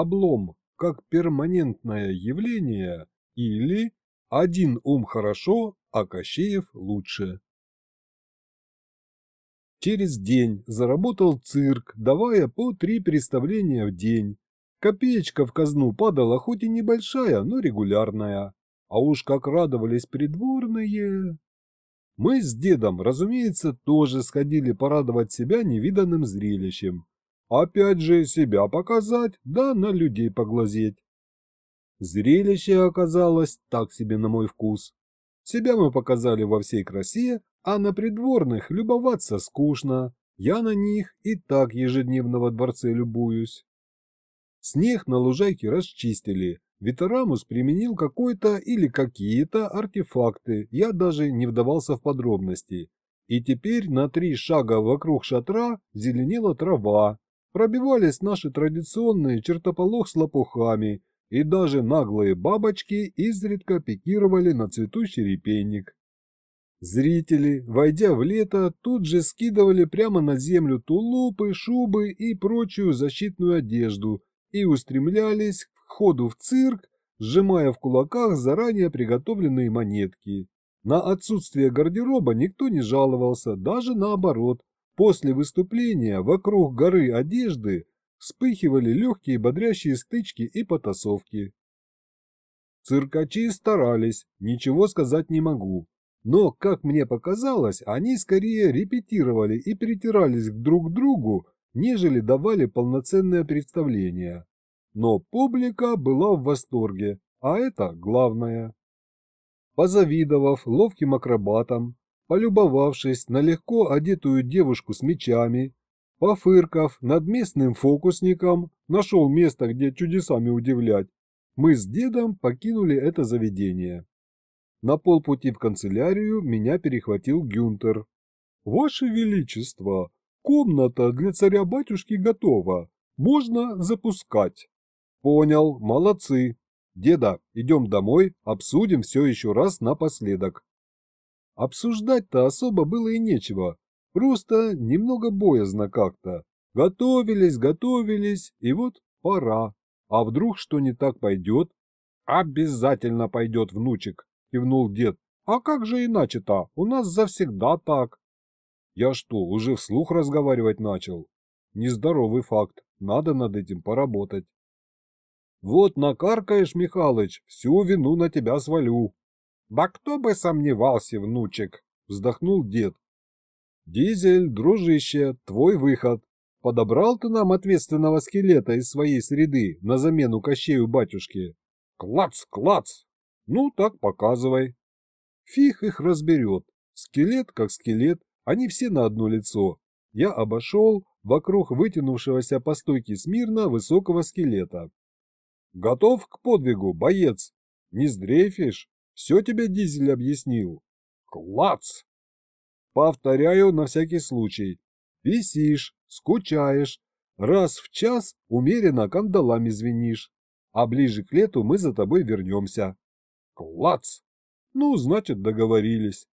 облом как перманентное явление или один ум хорошо, а Кощеев лучше. Через день заработал цирк, давая по три представления в день. Копеечка в казну падала хоть и небольшая, но регулярная. А уж как радовались придворные. Мы с дедом, разумеется, тоже сходили порадовать себя невиданным зрелищем. Опять же себя показать, да на людей поглазеть. Зрелище оказалось так себе на мой вкус. Себя мы показали во всей красе, а на придворных любоваться скучно. Я на них и так ежедневно во дворце любуюсь. Снег на лужайке расчистили. Ветерамус применил какой-то или какие-то артефакты, я даже не вдавался в подробности. И теперь на три шага вокруг шатра зеленела трава, пробивались наши традиционные чертополох с лопухами, и даже наглые бабочки изредка пикировали на цветущий репейник. Зрители, войдя в лето, тут же скидывали прямо на землю тулупы, шубы и прочую защитную одежду и устремлялись к входу в цирк, сжимая в кулаках заранее приготовленные монетки. На отсутствие гардероба никто не жаловался, даже наоборот. После выступления вокруг горы одежды вспыхивали легкие бодрящие стычки и потасовки. Циркачи старались, ничего сказать не могу. Но, как мне показалось, они скорее репетировали и притирались друг к другу, нежели давали полноценное представление. Но публика была в восторге, а это главное. Позавидовав ловким акробатам, полюбовавшись на легко одетую девушку с мечами, Пофыркав над местным фокусником, нашел место, где чудесами удивлять, мы с дедом покинули это заведение. На полпути в канцелярию меня перехватил Гюнтер. «Ваше Величество, комната для царя-батюшки готова. Можно запускать». «Понял, молодцы. Деда, идем домой, обсудим все еще раз напоследок». Обсуждать-то особо было и нечего, Просто немного боязно как-то. Готовились, готовились, и вот пора. А вдруг что не так пойдет? Обязательно пойдет, внучек, кивнул дед. А как же иначе-то? У нас завсегда так. Я что, уже вслух разговаривать начал? Нездоровый факт, надо над этим поработать. Вот накаркаешь, Михалыч, всю вину на тебя свалю. Да кто бы сомневался, внучек, вздохнул дед. «Дизель, дружище, твой выход. Подобрал ты нам ответственного скелета из своей среды на замену Кощею батюшки?» «Клац, клац!» «Ну, так показывай». Фиг их разберет. Скелет как скелет, они все на одно лицо. Я обошел вокруг вытянувшегося по стойке смирно высокого скелета. «Готов к подвигу, боец? Не сдрейфишь? Все тебе Дизель объяснил». «Клац!» Повторяю на всякий случай. Висишь, скучаешь, раз в час умеренно кандалами звенишь, а ближе к лету мы за тобой вернемся. Клац! Ну, значит, договорились.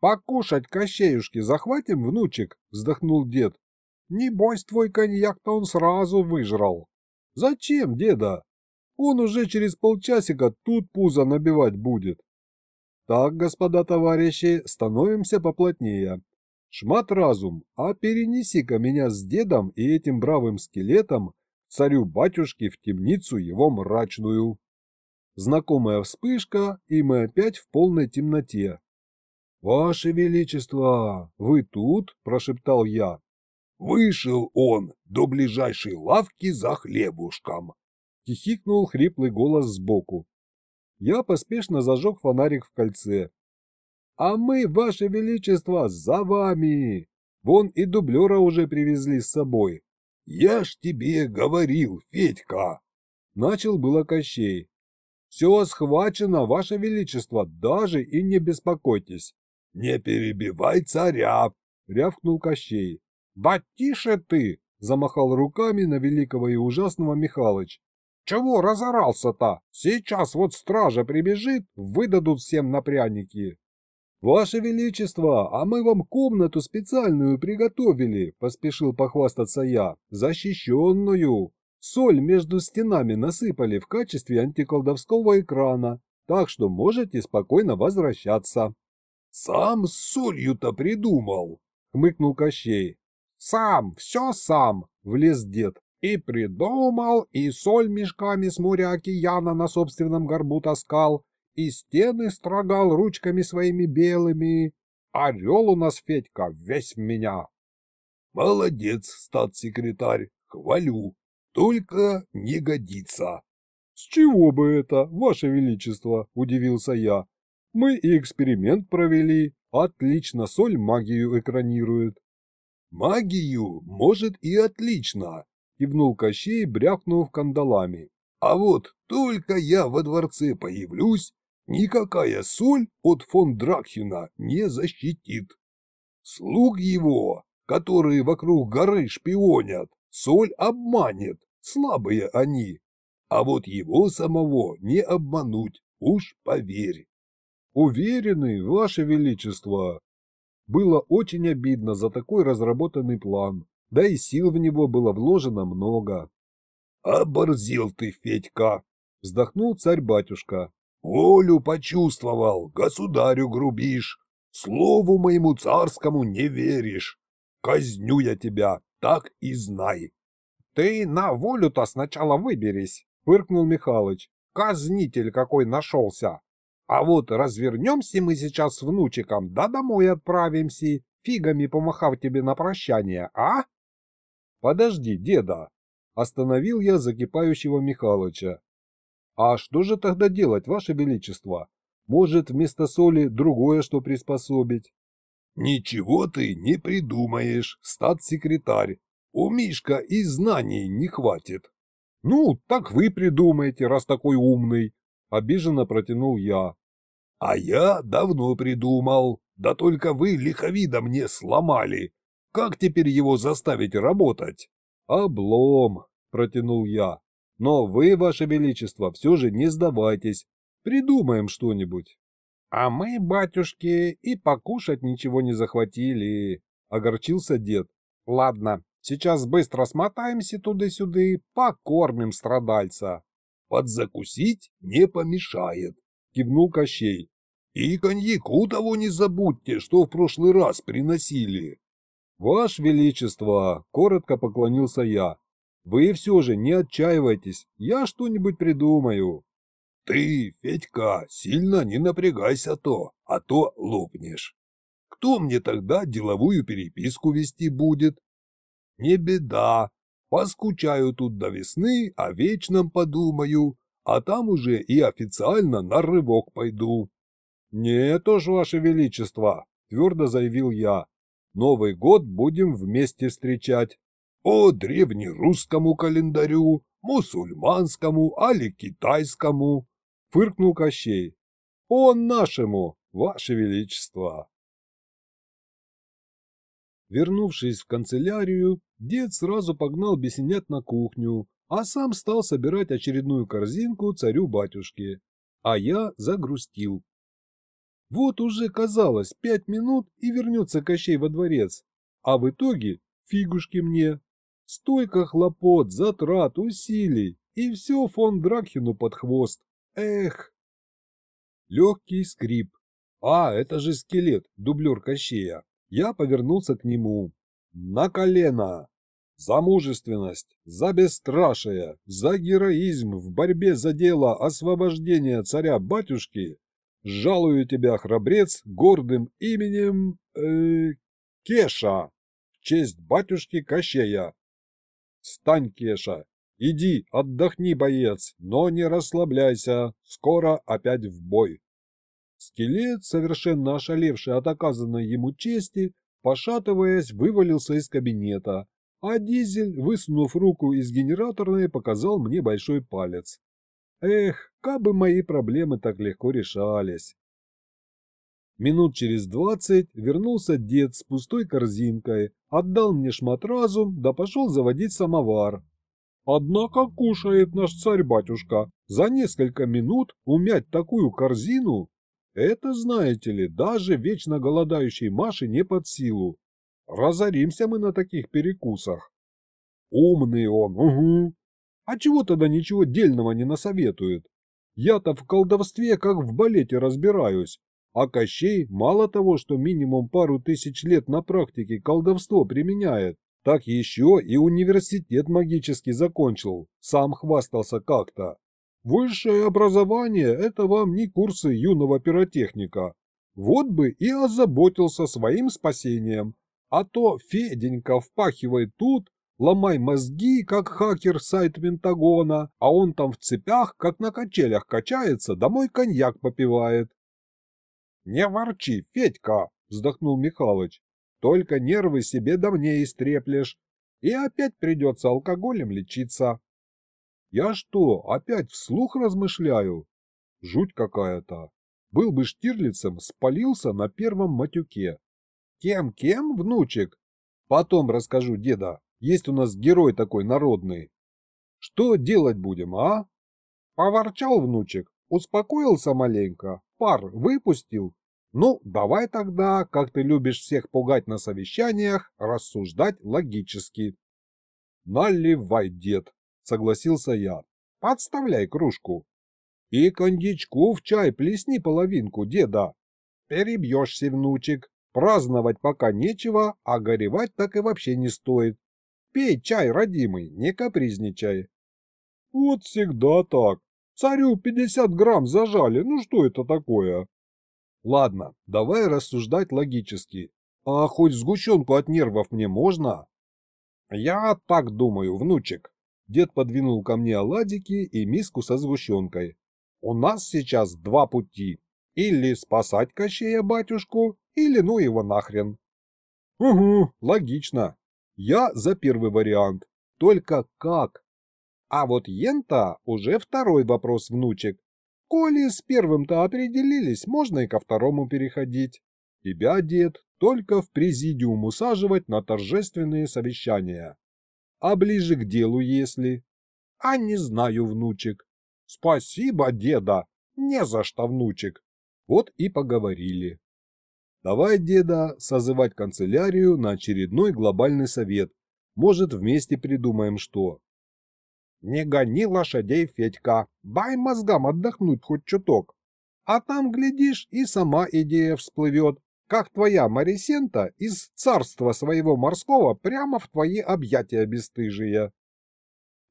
Покушать кощеюшки захватим, внучек, вздохнул дед. Небось, твой коньяк-то он сразу выжрал. Зачем, деда? Он уже через полчасика тут пузо набивать будет. Так, господа товарищи, становимся поплотнее. Шмат разум, а перенеси-ка меня с дедом и этим бравым скелетом царю-батюшке в темницу его мрачную. Знакомая вспышка, и мы опять в полной темноте. «Ваше Величество, вы тут?» – прошептал я. «Вышел он до ближайшей лавки за хлебушком!» – хихикнул хриплый голос сбоку. Я поспешно зажег фонарик в кольце. «А мы, Ваше Величество, за вами! Вон и дублера уже привезли с собой». «Я ж тебе говорил, Федька!» Начал было Кощей. «Все схвачено, Ваше Величество, даже и не беспокойтесь». «Не перебивай царя!» — рявкнул Кощей. «Да тише ты!» — замахал руками на великого и ужасного Михалыч. Чего разорался-то? Сейчас вот стража прибежит, выдадут всем на пряники. Ваше Величество, а мы вам комнату специальную приготовили, поспешил похвастаться я, защищенную. Соль между стенами насыпали в качестве антиколдовского экрана, так что можете спокойно возвращаться. Сам с солью-то придумал, хмыкнул Кощей. Сам, все сам, влез дед. И придумал, и соль мешками с моря океана на собственном горбу таскал, и стены строгал ручками своими белыми. Орел у нас, Федька, весь в меня. Молодец, статс-секретарь, хвалю. Только не годится. С чего бы это, ваше величество, удивился я. Мы и эксперимент провели. Отлично соль магию экранирует. Магию, может, и отлично, кивнул Кощей, брякнув кандалами. А вот только я во дворце появлюсь, никакая соль от фон Дракхена не защитит. Слуг его, которые вокруг горы шпионят, соль обманет, слабые они. А вот его самого не обмануть, уж поверь. Уверены, Ваше Величество. Было очень обидно за такой разработанный план, да и сил в него было вложено много. Оборзел ты, Федька, вздохнул царь-батюшка. Волю почувствовал, государю грубишь, слову моему царскому не веришь. Казню я тебя, так и знай. Ты на волю-то сначала выберись, фыркнул Михалыч. Казнитель какой нашелся. А вот развернемся мы сейчас с внучиком, да домой отправимся, фигами помахав тебе на прощание, а? Подожди, деда. Остановил я закипающего Михалыча. А что же тогда делать, ваше величество? Может, вместо соли другое что приспособить? Ничего ты не придумаешь, статс-секретарь. У Мишка и знаний не хватит. Ну, так вы придумаете, раз такой умный, Обиженно протянул я. А я давно придумал. Да только вы лиховидо мне сломали. Как теперь его заставить работать? Облом, протянул я. Но вы, ваше величество, все же не сдавайтесь. Придумаем что-нибудь. А мы, батюшки, и покушать ничего не захватили, огорчился дед. Ладно, сейчас быстро смотаемся туда-сюда, покормим страдальца. Подзакусить не помешает, кивнул Кощей. И коньяку того не забудьте, что в прошлый раз приносили. Ваше Величество, коротко поклонился я. Вы все же не отчаивайтесь, я что-нибудь придумаю. Ты, Федька, сильно не напрягайся то, а то лопнешь. Кто мне тогда деловую переписку вести будет? Не беда, Поскучаю тут до весны, о вечном подумаю, а там уже и официально на рывок пойду. Нет уж, Ваше Величество, твердо заявил я. Новый год будем вместе встречать. По древнерусскому календарю, мусульманскому, али китайскому, фыркнул Кощей. По нашему, Ваше Величество. Вернувшись в канцелярию, дед сразу погнал бесенят на кухню, а сам стал собирать очередную корзинку царю-батюшке. А я загрустил. Вот уже казалось пять минут и вернется Кощей во дворец, а в итоге фигушки мне. Столько хлопот, затрат, усилий, и все фон Дракхену под хвост. Эх! Легкий скрип. А, это же скелет, дублер Кощея. Я повернулся к нему. На колено! За мужественность, за бесстрашие, за героизм в борьбе за дело освобождения царя-батюшки жалую тебя, храбрец, гордым именем... Э, Кеша, в честь батюшки Кощея. Стань, Кеша, иди, отдохни, боец, но не расслабляйся, скоро опять в бой. Скелет, совершенно ошалевший от оказанной ему чести, пошатываясь, вывалился из кабинета, а Дизель, высунув руку из генераторной, показал мне большой палец. Эх, как бы мои проблемы так легко решались. Минут через двадцать вернулся дед с пустой корзинкой, отдал мне шматразу, да пошел заводить самовар. Однако кушает наш царь-батюшка. За несколько минут умять такую корзину это, знаете ли, даже вечно голодающей Маше не под силу. Разоримся мы на таких перекусах. Умный он, угу. А чего тогда ничего дельного не насоветует? Я-то в колдовстве как в балете разбираюсь, а Кощей мало того, что минимум пару тысяч лет на практике колдовство применяет, так еще и университет магический закончил, сам хвастался как-то. Высшее образование – это вам не курсы юного пиротехника. Вот бы и озаботился своим спасением. А то Феденька впахивает тут, ломай мозги, как хакер сайт Пентагона, а он там в цепях, как на качелях качается, домой коньяк попивает. «Не ворчи, Федька!» – вздохнул Михалыч. Только нервы себе до мне истреплешь, и опять придется алкоголем лечиться. Я что, опять вслух размышляю? Жуть какая-то. Был бы Штирлицем, спалился на первом матюке. Кем-кем, внучек? Потом расскажу, деда. Есть у нас герой такой народный. Что делать будем, а? Поворчал внучек, успокоился маленько, пар выпустил ну, давай тогда, как ты любишь всех пугать на совещаниях, рассуждать логически. Наливай, дед, согласился я. Подставляй кружку. И коньячку в чай плесни половинку, деда. Перебьешься, внучек. Праздновать пока нечего, а горевать так и вообще не стоит. Пей чай, родимый, не капризничай. Вот всегда так. Царю пятьдесят грамм зажали, ну что это такое? Ладно, давай рассуждать логически. А хоть сгущенку от нервов мне можно? Я так думаю, внучек. Дед подвинул ко мне оладики и миску со сгущенкой. У нас сейчас два пути. Или спасать Кощея батюшку, или ну его нахрен. Угу, логично. Я за первый вариант. Только как? А вот Ента уже второй вопрос, внучек. Коли с первым-то определились, можно и ко второму переходить. Тебя, дед, только в президиум усаживать на торжественные совещания. А ближе к делу если? А не знаю, внучек. Спасибо, деда. Не за что, внучек. Вот и поговорили. Давай, деда, созывать канцелярию на очередной глобальный совет. Может, вместе придумаем что. Не гони лошадей, Федька, дай мозгам отдохнуть хоть чуток. А там, глядишь, и сама идея всплывет, как твоя Марисента из царства своего морского прямо в твои объятия бесстыжие.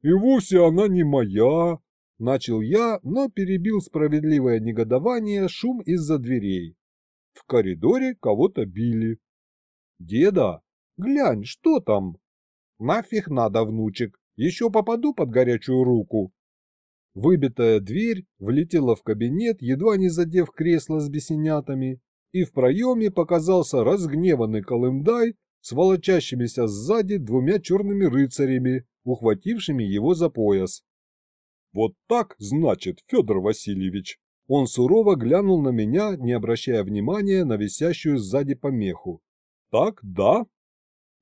И вовсе она не моя, начал я, но перебил справедливое негодование шум из-за дверей. В коридоре кого-то били. Деда, глянь, что там? Нафиг надо, внучек, еще попаду под горячую руку. Выбитая дверь влетела в кабинет, едва не задев кресло с бесенятами, и в проеме показался разгневанный Колымдай с волочащимися сзади двумя черными рыцарями, ухватившими его за пояс. «Вот так, значит, Федор Васильевич!» Он сурово глянул на меня, не обращая внимания на висящую сзади помеху. «Так, да?»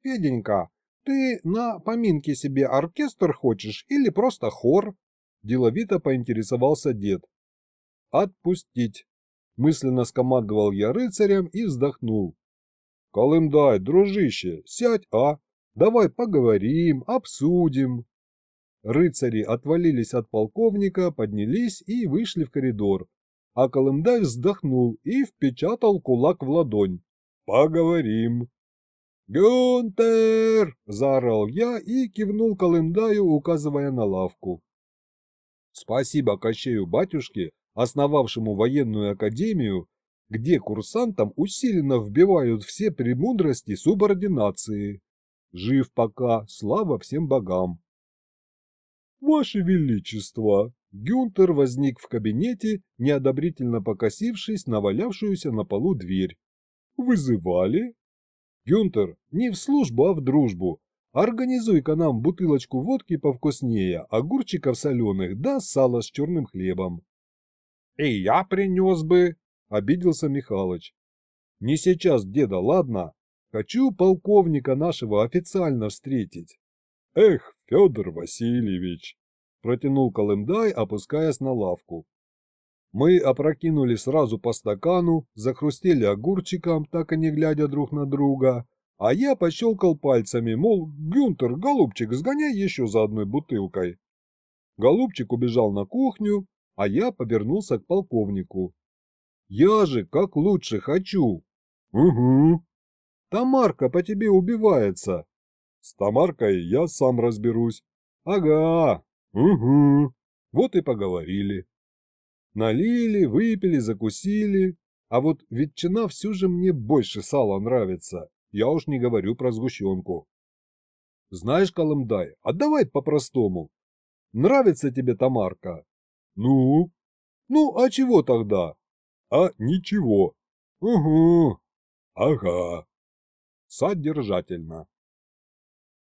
«Феденька, «Ты на поминке себе оркестр хочешь или просто хор?» Деловито поинтересовался дед. «Отпустить!» Мысленно скомандовал я рыцарем и вздохнул. «Колымдай, дружище, сядь, а! Давай поговорим, обсудим!» Рыцари отвалились от полковника, поднялись и вышли в коридор, а Колымдай вздохнул и впечатал кулак в ладонь. «Поговорим!» «Гюнтер!» – заорал я и кивнул Колымдаю, указывая на лавку. Спасибо Кощею батюшке, основавшему военную академию, где курсантам усиленно вбивают все премудрости субординации. Жив пока, слава всем богам. «Ваше Величество!» Гюнтер возник в кабинете, неодобрительно покосившись на валявшуюся на полу дверь. «Вызывали?» Гюнтер, не в службу, а в дружбу. Организуй-ка нам бутылочку водки повкуснее, огурчиков соленых, да сало с черным хлебом. И я принес бы, обиделся Михалыч. Не сейчас, деда, ладно? Хочу полковника нашего официально встретить. Эх, Федор Васильевич, протянул Колымдай, опускаясь на лавку. Мы опрокинули сразу по стакану, захрустели огурчиком, так и не глядя друг на друга, а я пощелкал пальцами, мол, Гюнтер, голубчик, сгоняй еще за одной бутылкой. Голубчик убежал на кухню, а я повернулся к полковнику. Я же как лучше хочу. Угу. Тамарка по тебе убивается. С Тамаркой я сам разберусь. Ага. Угу. Вот и поговорили. Налили, выпили, закусили. А вот ветчина все же мне больше сала нравится. Я уж не говорю про сгущенку. Знаешь, Колымдай, а давай по-простому. Нравится тебе Тамарка? Ну? Ну, а чего тогда? А ничего. Угу. Ага. Содержательно.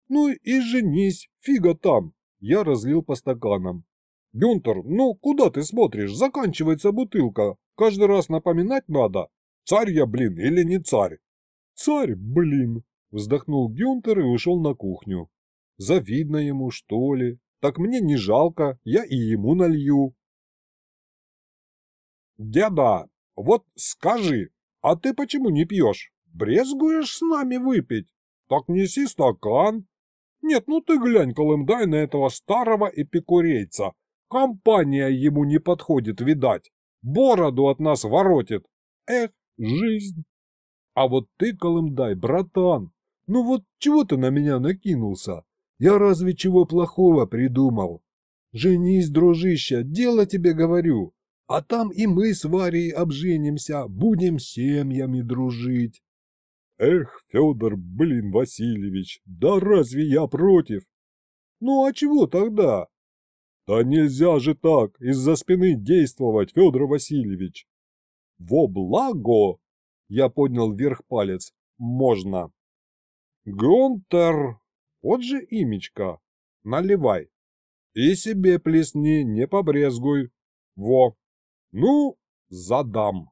Ну и женись, фига там. Я разлил по стаканам. Гюнтер, ну куда ты смотришь? Заканчивается бутылка. Каждый раз напоминать надо. Царь я, блин, или не царь? Царь, блин. Вздохнул Гюнтер и ушел на кухню. Завидно ему, что ли? Так мне не жалко, я и ему налью. Деда, вот скажи, а ты почему не пьешь? Брезгуешь с нами выпить? Так неси стакан. Нет, ну ты глянь, Колымдай, на этого старого эпикурейца. Компания ему не подходит, видать. Бороду от нас воротит. Эх, жизнь. А вот ты, Колымдай, братан, ну вот чего ты на меня накинулся? Я разве чего плохого придумал? Женись, дружище, дело тебе говорю. А там и мы с Варей обженимся, будем семьями дружить. Эх, Федор, блин, Васильевич, да разве я против? Ну а чего тогда? Да нельзя же так, из-за спины действовать, Федор Васильевич. Во благо, я поднял вверх палец, можно. Гонтер, вот же имечко, наливай. И себе плесни, не побрезгуй. Во, ну, задам.